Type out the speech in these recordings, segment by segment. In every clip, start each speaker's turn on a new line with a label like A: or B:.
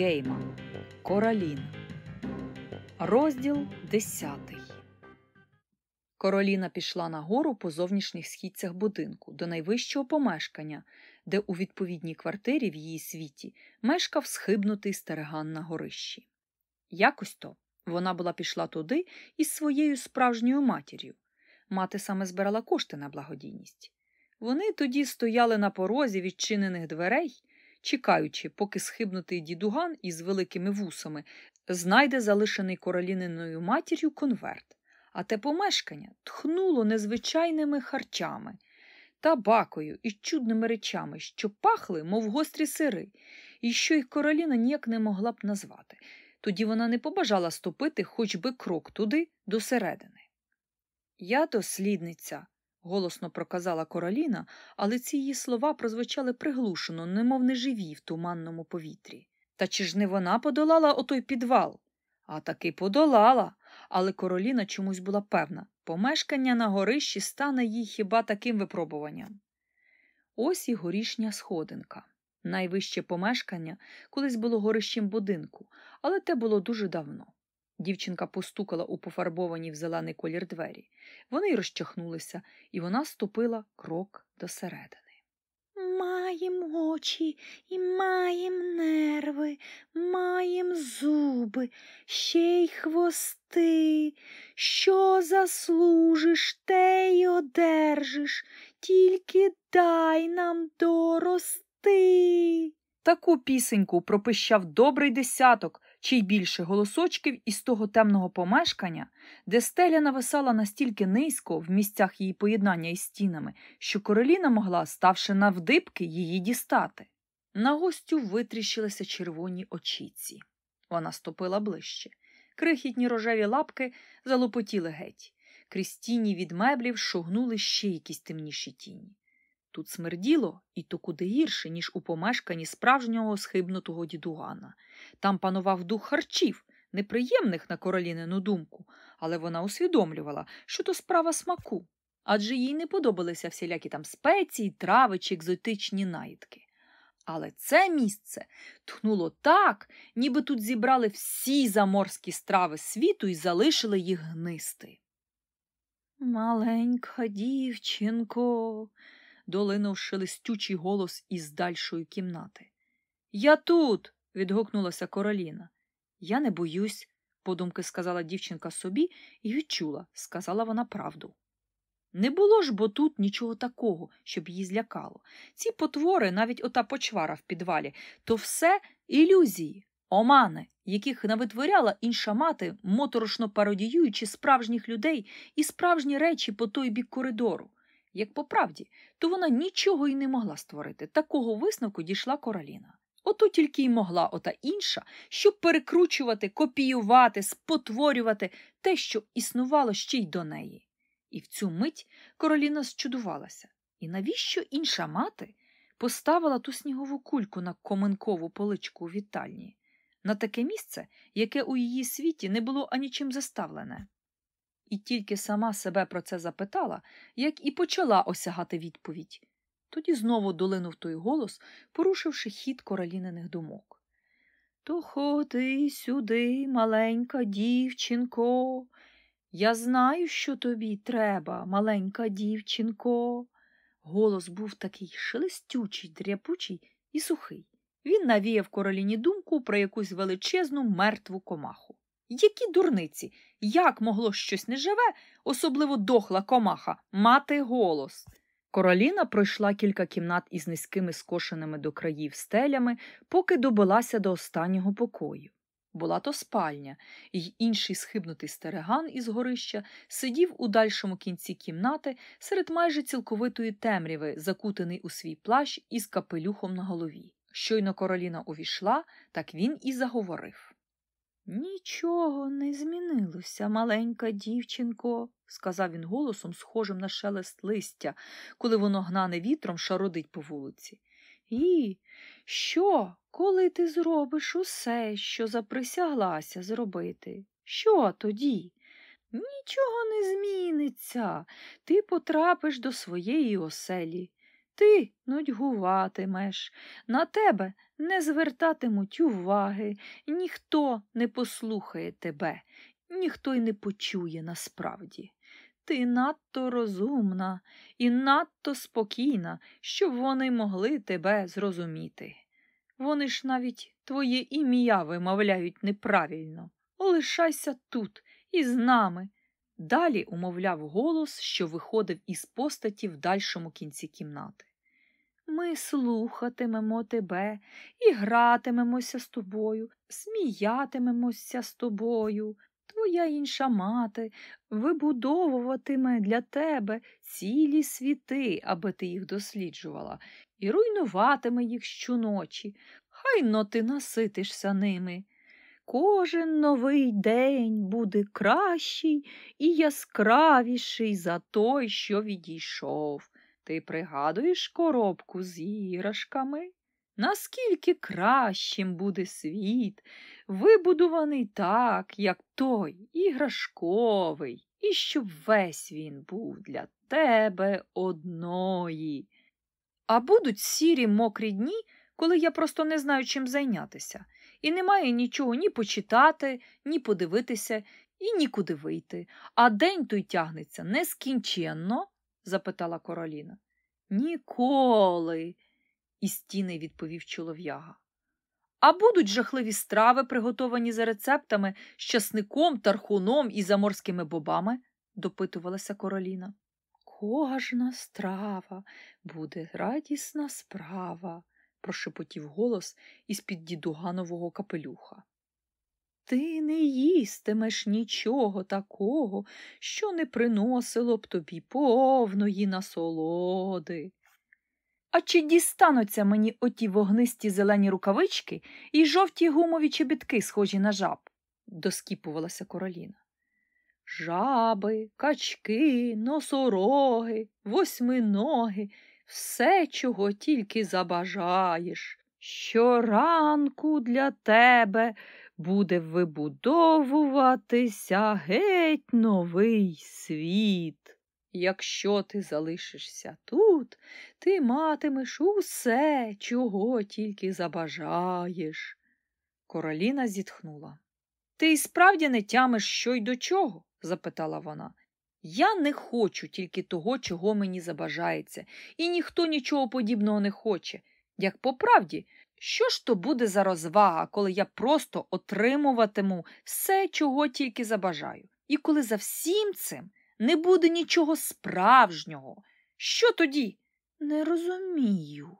A: Гейман Короліна. Розділ 10 Короліна пішла нагору по зовнішніх східцях будинку до найвищого помешкання, де у відповідній квартирі в її світі мешкав схибнутий стереган на горищі. Якось то вона була пішла туди із своєю справжньою матір'ю. Мати саме збирала кошти на благодійність. Вони тоді стояли на порозі відчинених дверей, чекаючи, поки схибнутий дідуган із великими вусами знайде залишений короліниною матір'ю конверт, а те помешкання тхнуло незвичайними харчами, табакою і чудними речами, що пахли, мов гострі сири, і що їх короліна ніяк не могла б назвати. Тоді вона не побажала ступити хоч би крок туди, до середини. Я дослідниця, голосно проказала Короліна, але ці її слова прозвучали приглушено, немов неживі в туманному повітрі. Та чи ж не вона подолала отой підвал? А таки подолала. Але Короліна чомусь була певна помешкання на горищі стане їй хіба таким випробуванням. Ось і горішня сходинка. Найвище помешкання колись було горищем будинку, але те було дуже давно. Дівчинка постукала у пофарбовані в зелений колір двері. Вони й розчахнулися, і вона ступила крок до середини.
B: Маєм очі і маєм нерви, маєм зуби, ще й хвости. Що заслужиш, те й одержиш, тільки дай нам дорости.
A: Таку пісеньку пропищав добрий десяток чи більше голосочків із того темного помешкання, де стеля нависала настільки низько в місцях її поєднання із стінами, що короліна могла, ставши навдибки, її дістати. На гостю витріщилися червоні очіці. Вона ступила ближче. Крихітні рожеві лапки залопотіли геть. Крізь тіні від меблів шогнули ще якісь темніші тіні. Тут смерділо і то куди гірше, ніж у помешканні справжнього схибнутого дідугана. Там панував дух харчів, неприємних на королінину думку, але вона усвідомлювала, що то справа смаку, адже їй не подобалися всілякі там спеції, трави чи екзотичні наїдки. Але це місце тхнуло так, ніби тут зібрали всі заморські страви світу і залишили їх гнисти.
B: Маленька дівчинко,
A: долинув шелестючий голос із дальшої кімнати. Я тут. відгукнулася Короліна. Я не боюсь, подумки сказала дівчинка собі і відчула, сказала вона правду. Не було ж бо тут нічого такого, щоб її злякало. Ці потвори, навіть ота почвара в підвалі, то все ілюзії, омани, яких навитворяла інша мати, моторошно пародіюючи справжніх людей і справжні речі по той бік коридору. Як по правді, то вона нічого й не могла створити. Такого висновку дійшла короліна. Ото тільки й могла ота інша, щоб перекручувати, копіювати, спотворювати те, що існувало ще й до неї. І в цю мить короліна зчудувалася. І навіщо інша мати поставила ту снігову кульку на коменкову поличку у вітальні, на таке місце, яке у її світі не було анічим заставлене? І тільки сама себе про це запитала, як і почала осягати відповідь. Тоді знову долинув той голос, порушивши хід короліниних думок. То ходи сюди, маленька дівчинко. Я знаю, що тобі треба, маленька дівчинко. Голос був такий шелестючий, дряпучий і сухий. Він навіяв короліні думку про якусь величезну мертву комаху. Які дурниці, як могло щось неживе, особливо дохла комаха, мати голос? Короліна пройшла кілька кімнат із низькими скошеними до країв стелями, поки добилася до останнього покою. Була то спальня, і інший схибнутий стереган із горища сидів у дальшому кінці кімнати серед майже цілковитої темряви, закутаний у свій плащ із капелюхом на голові. Щойно короліна увійшла, так він і заговорив.
B: Нічого не змінилося, маленька дівчинко, сказав він голосом, схожим на шелест листя, коли воно гнане вітром шародить по вулиці. І що, коли ти зробиш усе, що заприсяглася зробити? Що тоді? Нічого не зміниться. Ти потрапиш до своєї оселі.
A: Ти нудьгуватимеш, на тебе не звертатимуть уваги, ніхто не послухає тебе, ніхто й не почує насправді. Ти надто розумна і надто спокійна, щоб вони могли тебе зрозуміти. Вони ж навіть твоє ім'я вимовляють неправильно. Лишайся тут із нами. Далі умовляв голос, що виходив із постаті в дальшому кінці кімнати. Ми слухатимемо тебе і гратимемося з тобою, сміятимемося з тобою. Твоя інша мати вибудовуватиме для тебе цілі світи, аби ти їх досліджувала, і руйнуватиме їх щоночі. Хай но ти наситишся ними. Кожен новий день буде кращий і яскравіший за той, що відійшов. Ти пригадуєш коробку з іграшками? Наскільки кращим буде світ, вибудований так, як той іграшковий, і щоб весь він був для тебе одної. А будуть сірі мокрі дні, коли я просто не знаю, чим зайнятися, і немає нічого ні почитати, ні подивитися, і нікуди вийти. А день той тягнеться нескінченно? запитала Короліна. Ніколи, із стіни відповів чолов'яга. А будуть жахливі страви, приготовані за рецептами з часником, тархуном і заморськими бобами? допитувалася Короліна. Кожна страва буде радісна справа, прошепотів голос із під дідуганового капелюха. Ти не їстимеш нічого такого, що не приносило б тобі повної насолоди. А чи дістануться мені оті вогнисті зелені рукавички і жовті гумові чобітки, схожі на жаб? доскіпувалася Короліна. Жаби, качки, носороги, восьминоги, все, чого тільки забажаєш. Щоранку для тебе буде вибудовуватися геть новий світ. Якщо ти залишишся тут, ти матимеш усе, чого тільки забажаєш. Короліна зітхнула. Ти й справді не тямиш, що й до чого? запитала вона. Я не хочу тільки того, чого мені забажається, і ніхто нічого подібного не хоче. Як по правді, що ж то буде за розвага, коли я просто отримуватиму все, чого тільки забажаю, і коли за всім цим не буде нічого справжнього. Що тоді? Не розумію,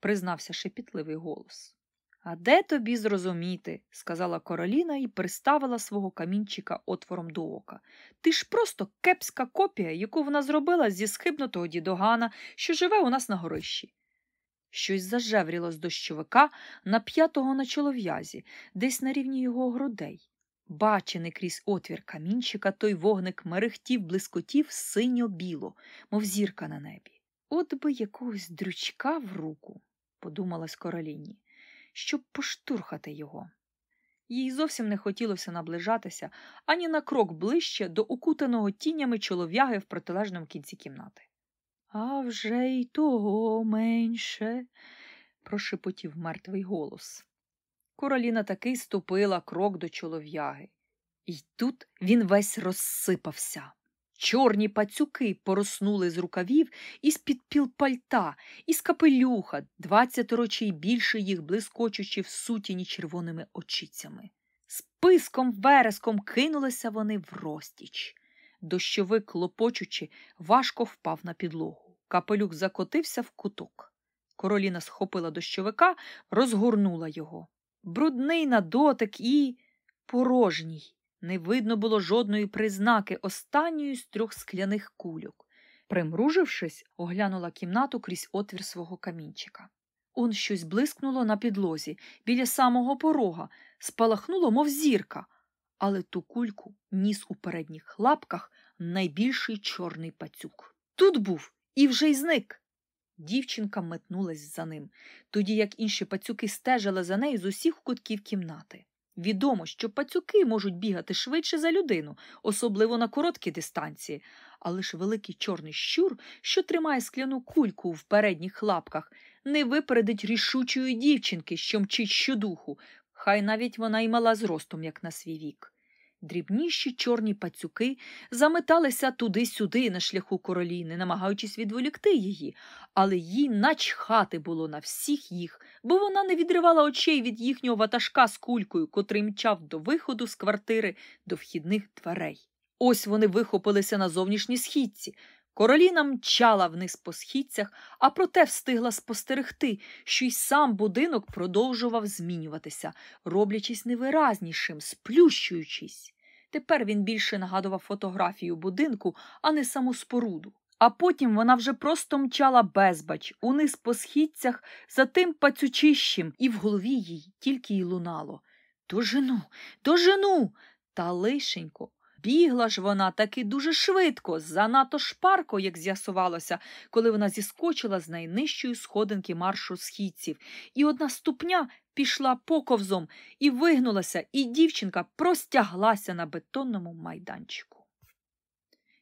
A: признався шепітливий голос. А де тобі зрозуміти, сказала Короліна і приставила свого камінчика отвором до ока. Ти ж просто кепська копія, яку вона зробила зі схибнутого дідогана, що живе у нас на горищі. Щось зажевріло з дощовика нап'ятого на чолов'язі, десь на рівні його грудей. Бачений крізь отвір камінчика, той вогник мерехтів, блискотів синьо-біло, мов зірка на небі. От би якогось дрючка в руку, подумалась короліні, щоб поштурхати його. Їй зовсім не хотілося наближатися ані на крок ближче до укутаного тінями чолов'яги в протилежному кінці кімнати. А вже й того менше, прошепотів мертвий голос. Короліна таки ступила крок до чолов'яги. І тут він весь розсипався. Чорні пацюки пороснули з рукавів із під піл пальта, із капелюха, двадцятеро чи більше їх блискочучи в сутіні червоними очицями. Списком вереском кинулися вони в розтіч. Дощовик, клопочучи, важко впав на підлогу. Капелюк закотився в куток. Короліна схопила дощовика, розгорнула його. Брудний на дотик і порожній. Не видно було жодної признаки останньої з трьох скляних кульок. Примружившись, оглянула кімнату крізь отвір свого камінчика. Он щось блискнуло на підлозі, біля самого порога, спалахнуло, мов зірка, але ту кульку ніс у передніх лапках найбільший чорний пацюк. Тут був і вже й зник. Дівчинка метнулась за ним, тоді як інші пацюки стежили за нею з усіх кутків кімнати. Відомо, що пацюки можуть бігати швидше за людину, особливо на короткі дистанції, але ж великий чорний щур, що тримає скляну кульку в передніх лапках, не випередить рішучої дівчинки, що мчить щодуху, хай навіть вона й мала зростом, як на свій вік. Дрібніші чорні пацюки заметалися туди-сюди на шляху короліни, намагаючись відволікти її, але їй начхати було на всіх їх, бо вона не відривала очей від їхнього ватажка з кулькою, котрий мчав до виходу з квартири до вхідних дверей. Ось вони вихопилися на зовнішній східці. Короліна мчала вниз по східцях, а проте встигла спостерегти, що й сам будинок продовжував змінюватися, роблячись невиразнішим, сплющуючись. Тепер він більше нагадував фотографію будинку, а не саму споруду. А потім вона вже просто мчала безбач, униз по східцях за тим пацючищем, і в голові їй тільки й лунало Дожену, дожену. Та лишенько. Бігла ж вона таки дуже швидко, занадто шпарко, як з'ясувалося, коли вона зіскочила з найнижчої сходинки маршу східців, і одна ступня пішла поковзом і вигнулася, і дівчинка простяглася на бетонному майданчику.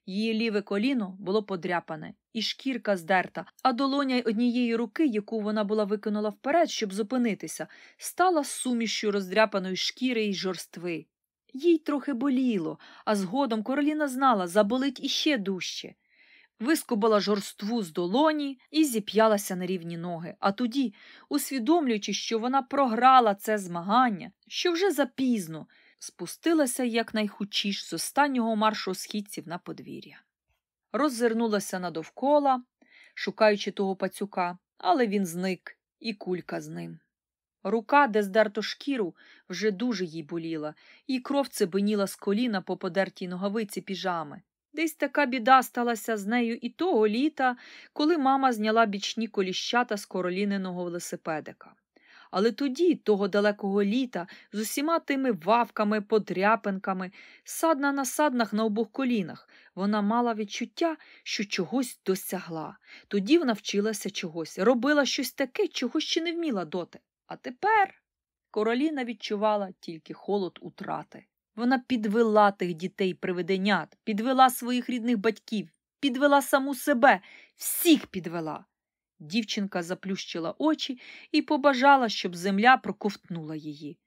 A: Її ліве коліно було подряпане, і шкірка здерта, а долоня однієї руки, яку вона була викинула вперед, щоб зупинитися, стала сумішю роздряпаної шкіри й жорстви. Їй трохи боліло, а згодом короліна знала, заболить іще дужче. Вискубала жорству з долоні і зіп'ялася на рівні ноги, а тоді, усвідомлюючи, що вона програла це змагання, що вже запізно, спустилася якнайхучіш з останнього маршу східців на подвір'я. Роззирнулася надовкола, шукаючи того пацюка, але він зник, і кулька з ним. Рука, де здерто шкіру, вже дуже їй боліла, і кров цебеніла з коліна по подертій ногавиці піжами. Десь така біда сталася з нею і того літа, коли мама зняла бічні коліщата з короліненого велосипедика. Але тоді, того далекого літа, з усіма тими вавками, подряпинками, садна на саднах на обох колінах, вона мала відчуття, що чогось досягла. Тоді вона вчилася чогось, робила щось таке, чого ще не вміла доти. А тепер короліна відчувала тільки холод утрати. Вона підвела тих дітей привиденят, підвела своїх рідних батьків, підвела саму себе, всіх підвела. Дівчинка заплющила очі і побажала, щоб земля проковтнула її.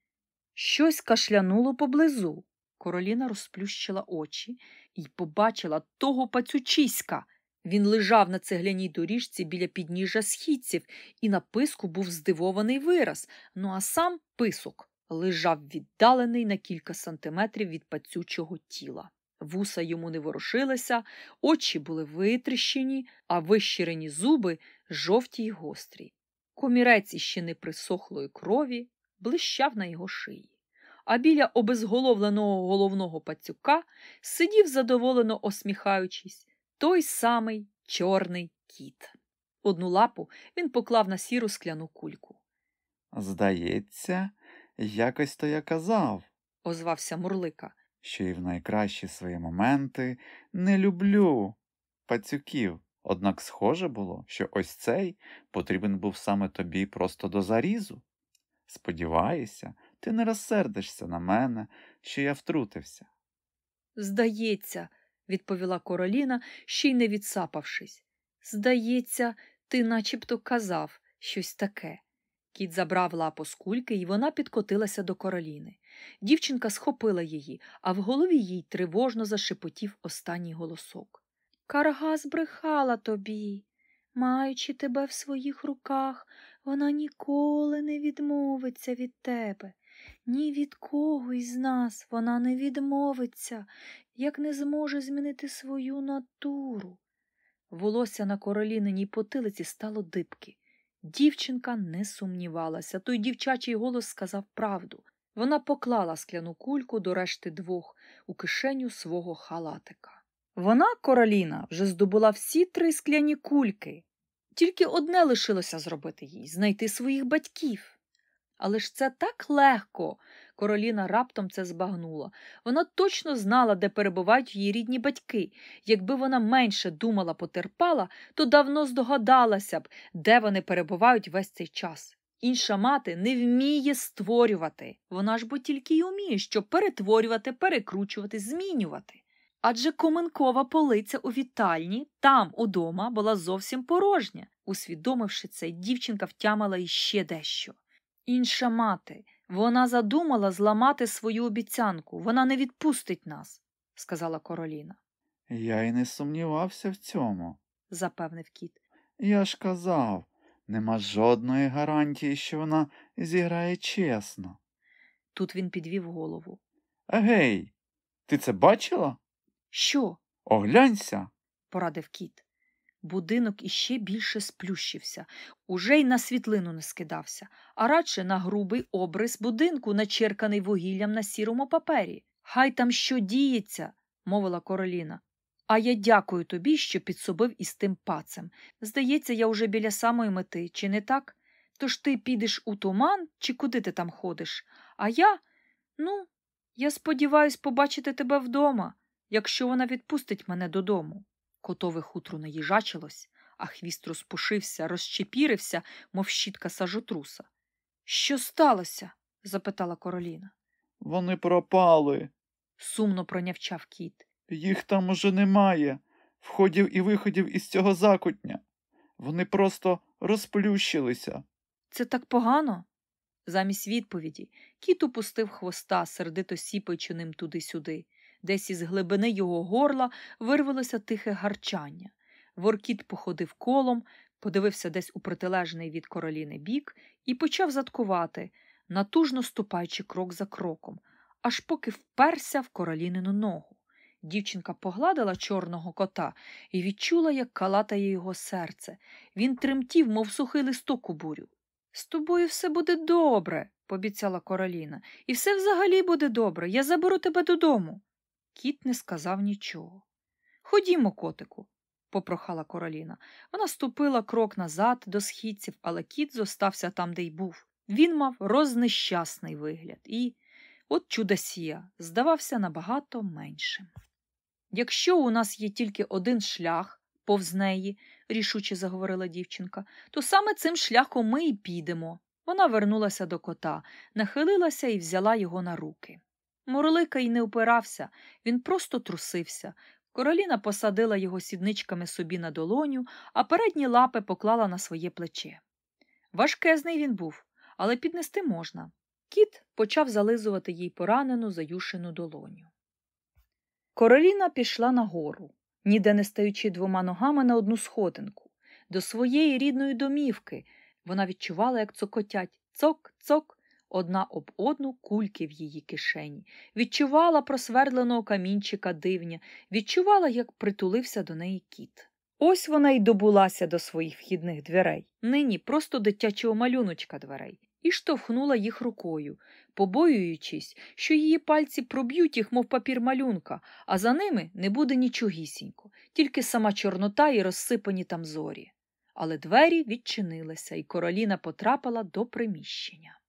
A: Щось кашлянуло поблизу. Короліна розплющила очі і побачила того пацючиська. Він лежав на цегляній доріжці біля підніжжя східців, і на писку був здивований вираз, ну а сам писок лежав віддалений на кілька сантиметрів від пацючого тіла. Вуса йому не ворушилися, очі були витріщені, а вищирені зуби жовті й гострі. Комірець іще не присохлої крові блищав на його шиї. А біля обезголовленого головного пацюка сидів задоволено осміхаючись, той самий чорний кіт. Одну лапу він поклав на сіру скляну кульку.
C: Здається, якось то я казав,
A: озвався Мурлика.
C: що і в найкращі свої моменти не люблю пацюків. Однак схоже було, що ось цей потрібен був саме тобі просто до зарізу. Сподіваюся, ти не розсердишся на мене, що я втрутився.
A: Здається, відповіла Короліна, ще й не відсапавшись. Здається, ти начебто казав щось таке. Кіт забрав лапу з кульки, і вона підкотилася до короліни. Дівчинка схопила її, а в голові їй тривожно зашепотів останній голосок. Карга збрехала тобі. Маючи тебе в своїх руках, вона ніколи не відмовиться від тебе. Ні від кого із нас вона не відмовиться, як не зможе змінити свою натуру. Волосся на короліниній потилиці стало дибки. Дівчинка не сумнівалася, той дівчачий голос сказав правду. Вона поклала скляну кульку до решти двох у кишеню свого халатика. Вона, короліна, вже здобула всі три скляні кульки. Тільки одне лишилося зробити їй знайти своїх батьків. Але ж це так легко. Короліна раптом це збагнула. Вона точно знала, де перебувають її рідні батьки. Якби вона менше думала, потерпала, то давно здогадалася б, де вони перебувають весь цей час. Інша мати не вміє створювати. Вона ж бо тільки й уміє, що перетворювати, перекручувати, змінювати. Адже коменкова полиця у вітальні, там, удома, була зовсім порожня. Усвідомивши це, дівчинка втямила іще дещо. Інша мати, вона задумала зламати свою обіцянку, вона не відпустить нас, сказала Короліна.
C: Я й не сумнівався в цьому,
A: запевнив кіт.
C: Я ж казав, нема жодної гарантії, що вона зіграє чесно.
A: Тут він підвів голову.
C: Гей, ти це бачила?
A: Що?
C: Оглянься.
A: порадив кіт. Будинок іще більше сплющився, уже й на світлину не скидався, а радше на грубий обрис будинку, начерканий вугіллям на сірому папері. Хай там що діється, мовила Короліна. А я дякую тобі, що підсобив із тим пацем. Здається, я уже біля самої мети, чи не так? Тож ти підеш у туман, чи куди ти там ходиш? А я, ну, я сподіваюсь побачити тебе вдома, якщо вона відпустить мене додому. Котове хутро наїжачилось, а хвіст розпушився, розчепірився, мов щітка сажотруса. Що сталося? запитала Короліна.
C: Вони пропали.
A: Сумно пронявчав кіт.
C: Їх там уже немає, входів і виходів із цього закутня. Вони просто розплющилися.
A: Це так погано? Замість відповіді кіт упустив хвоста, сердито сіпаючи ним туди-сюди. Десь із глибини його горла вирвалося тихе гарчання. Воркіт походив колом, подивився десь у протилежний від короліни бік і почав заткувати, натужно ступаючи крок за кроком, аж поки вперся в королінину ногу. Дівчинка погладила чорного кота і відчула, як калатає його серце. Він тремтів, мов сухий листок у бурю. З тобою все буде добре, пообіцяла Короліна, і все взагалі буде добре. Я заберу тебе додому. Кіт не сказав нічого. Ходімо, котику, попрохала Короліна. Вона ступила крок назад до східців, але кіт зостався там, де й був. Він мав рознещасний вигляд і, от чудосія, здавався набагато меншим. Якщо у нас є тільки один шлях повз неї, рішуче заговорила дівчинка, то саме цим шляхом ми й підемо. Вона вернулася до кота, нахилилася і взяла його на руки. Мурлика й не упирався, він просто трусився. Короліна посадила його сідничками собі на долоню, а передні лапи поклала на своє плече. Важкезний він був, але піднести можна. Кіт почав зализувати їй поранену, заюшену долоню. Короліна пішла нагору, ніде не стаючи двома ногами на одну сходинку, до своєї рідної домівки. Вона відчувала, як цокотять цок-цок, одна об одну кульки в її кишені, відчувала просвердленого камінчика дивня, відчувала, як притулився до неї кіт. Ось вона й добулася до своїх вхідних дверей, нині просто дитячого малюночка дверей, і штовхнула їх рукою, побоюючись, що її пальці проб'ють їх, мов папір малюнка, а за ними не буде нічогісінько, тільки сама чорнота і розсипані там зорі. Але двері відчинилися, і короліна потрапила до приміщення.